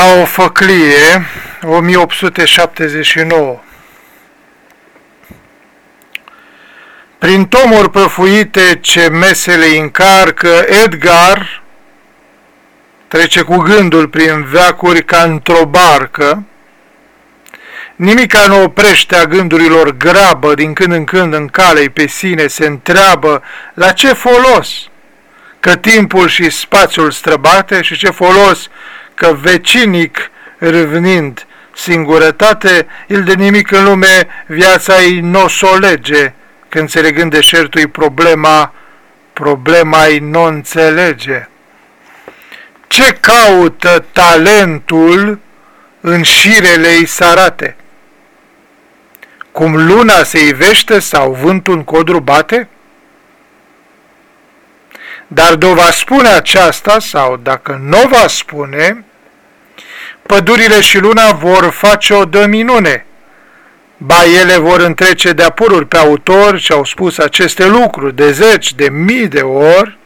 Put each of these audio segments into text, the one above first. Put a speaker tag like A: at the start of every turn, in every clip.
A: Ca o făclie, 1879 Prin tomuri prăfuite ce mesele încarcă, Edgar trece cu gândul prin veacuri ca într-o barcă, Nimica nu oprește a gândurilor grabă, din când în când în cale pe sine se întreabă la ce folos? Că timpul și spațiul străbate și ce folos că vecinic râvnind singurătate, il de nimic în lume viața ei nu o lege, că înțelegând deșertul problema, problema ei nu înțelege. Ce caută talentul în șirele ei sarate? Cum luna se ivește sau vântul în codru bate? Dar de va spune aceasta, sau dacă nu va spune, pădurile și luna vor face o dă minune. Ba ele vor întrece de apururi pe autori ce au spus aceste lucruri de zeci, de mii de ori,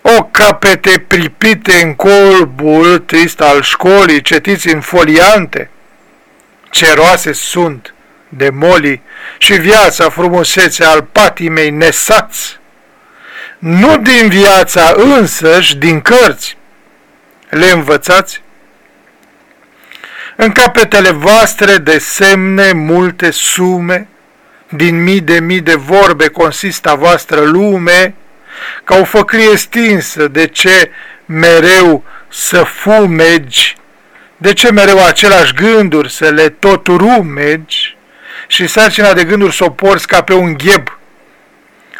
A: o capete pripite în colbul trist al școlii, cetiți în foliante, ceroase sunt de moli și viața frumusețe al patimei nesați, nu din viața însăși, din cărți, le învățați? În capetele voastre de semne multe sume, din mii de mii de vorbe consistă a voastră lume, ca o făclie stinsă, de ce mereu să fumegi, de ce mereu același gânduri să le tot rumegi? Și sarcina de gânduri să o porți ca pe un gheb,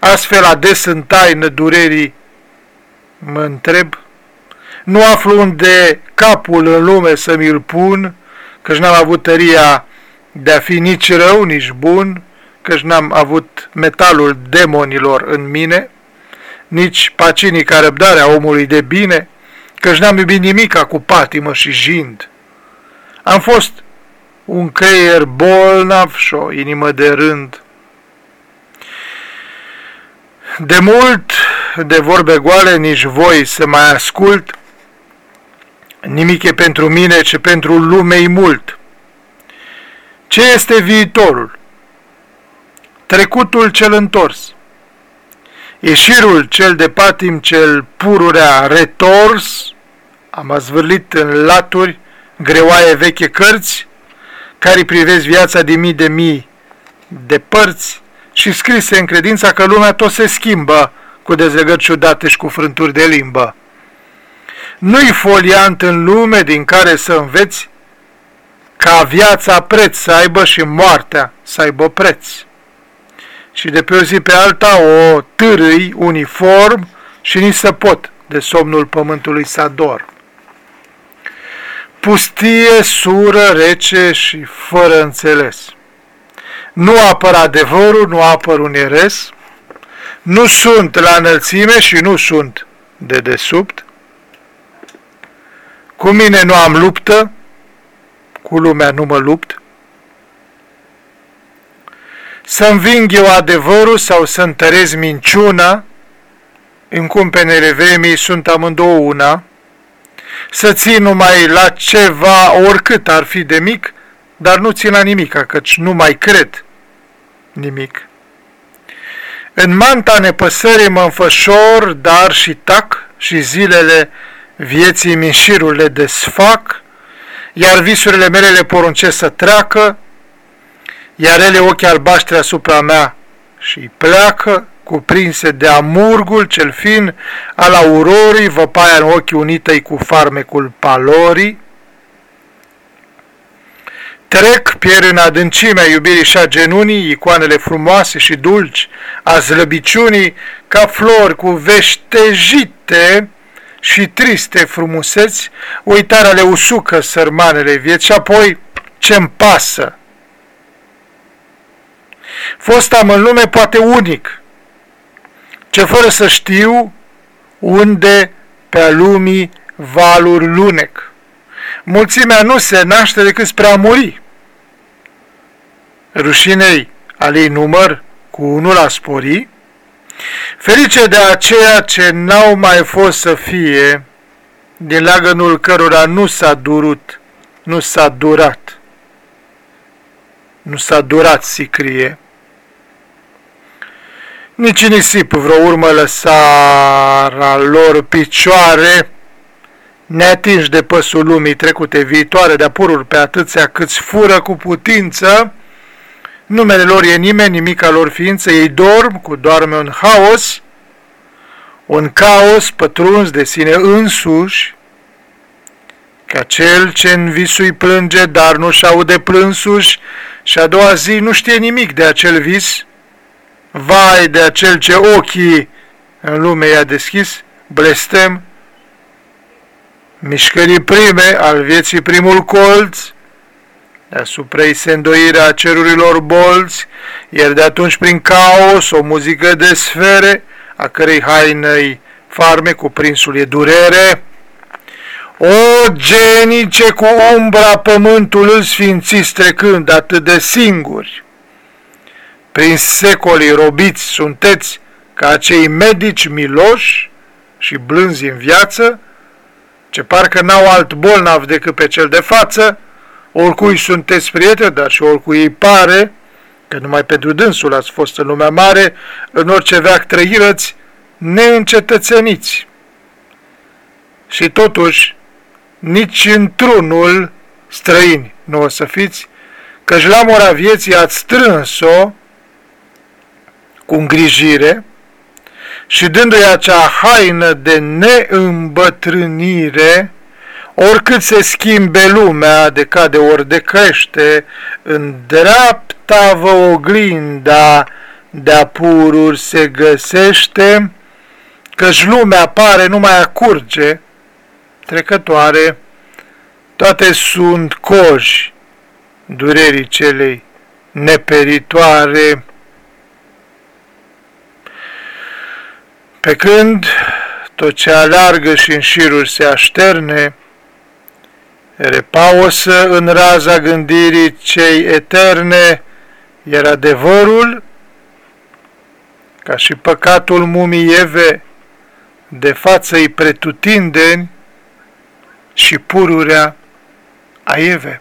A: astfel ades în taină durerii, mă întreb, nu aflu unde capul în lume să mi-l pun, căci n-am avut tăria de a fi nici rău, nici bun, căci n-am avut metalul demonilor în mine, nici pacinica răbdarea omului de bine, căci n-am iubit nimica cu patimă și jind. Am fost un creier bolnav și o inimă de rând. De mult, de vorbe goale, nici voi să mai ascult, Nimic e pentru mine, ce pentru lumei mult. Ce este viitorul? Trecutul cel întors. Ieșirul cel de patim cel pururea retors, am azvârlit în laturi greoaie veche cărți, care privesc viața de mii de mii de părți și scrise în credința că lumea tot se schimbă cu dezlegări ciudate și cu frânturi de limbă. Nu-i foliant în lume din care să înveți ca viața preț să aibă și moartea să aibă preț. Și de pe o zi pe alta o târâi uniform și ni se pot de somnul pământului să dor. Pustie, sură, rece și fără înțeles. Nu apăr adevărul, nu apăr un eres, nu sunt la înălțime și nu sunt de desubt, cu mine nu am luptă, cu lumea nu mă lupt. Să înving eu adevărul sau să întărez minciuna, în cumpenele vremii sunt amândouă una, să țin numai la ceva, oricât ar fi de mic, dar nu țin la nimic, căci nu mai cred nimic. În manta nepăsării mă înfășor, dar și tac și zilele vieții minșirul le desfac, iar visurile mele le poruncesc să treacă, iar ele ochii albaștri asupra mea și pleacă, cuprinse de amurgul cel fin al aurorii, văpaia în ochii unitei cu farmecul palorii, Trec, pierd în adâncimea iubirii și a genunii, icoanele frumoase și dulci a zlăbiciunii, ca flori cu veștejite, și triste frumuseți, uitarea le usucă sărmanele vieți și apoi ce-mi pasă. Fost am în lume poate unic, ce fără să știu unde pe-a lumii valuri lunec. Mulțimea nu se naște decât spre a muri. Rușinei alei număr cu unul a spori, Ferice de aceea ce n-au mai fost să fie, din leagănul cărora nu s-a durut, nu s-a durat, nu s-a durat sicrie, nici nisip vreo urmă lăsara lor picioare, neatinși de păsul lumii trecute viitoare de pururi pe atâția câți fură cu putință, numele lor e nimeni, nimica lor ființă, ei dorm cu doarme un haos, un caos pătruns de sine însuși, ca cel ce în visui plânge, dar nu-și aude plânsuși, și a doua zi nu știe nimic de acel vis, vai de acel ce ochii în lume i-a deschis, blestem, mișcării prime al vieții primul colț, deasupra se îndoirea cerurilor bolți, iar de atunci prin caos o muzică de sfere, a cărei hainăi farme cuprinsul e durere. O genice cu umbra pământul sfințiți trecând atât de singuri, prin secolii robiți sunteți ca acei medici miloși și blânzi în viață, ce parcă n-au alt bolnav decât pe cel de față, oricui sunteți prieteni, dar și oricui îi pare că numai pentru dânsul ați fost în lumea mare, în orice veac trăirăți, neîncetățeniți. Și totuși, nici într-unul străini nu o să fiți, căci la mora vieții ați strâns-o cu îngrijire și dându-i acea haină de neîmbătrânire, oricât se schimbe lumea, de cade ori de crește, în dreapta vă oglinda de-a pururi se găsește, căci lumea pare numai a curge, trecătoare, toate sunt coji durerii celei neperitoare, Pe când tot ce alargă și în șiruri se așterne, repausă în raza gândirii cei eterne, iar adevărul, ca și păcatul mumii Eve, de față-i pretutindeni și pururea a Eve.